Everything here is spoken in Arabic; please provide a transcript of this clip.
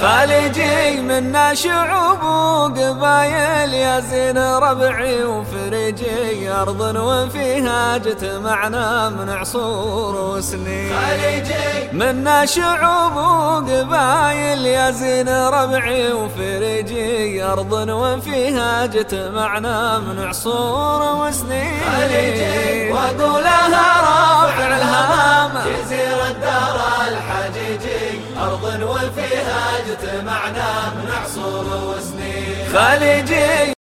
خالجي منا شعوب وقبايل يا زين ربعي وفرجي أرض وفيها جتمعنا من عصور وسنين. خالجي منا شعوب وقبايل يا زين ربعي وفرجي أرض وفيها جتمعنا من عصور وسنين. خالجي وأقولها رافع الهام جزيرة دار الحجيجي أرض وفيها اجتمعنا من عصور وسنين. خليجي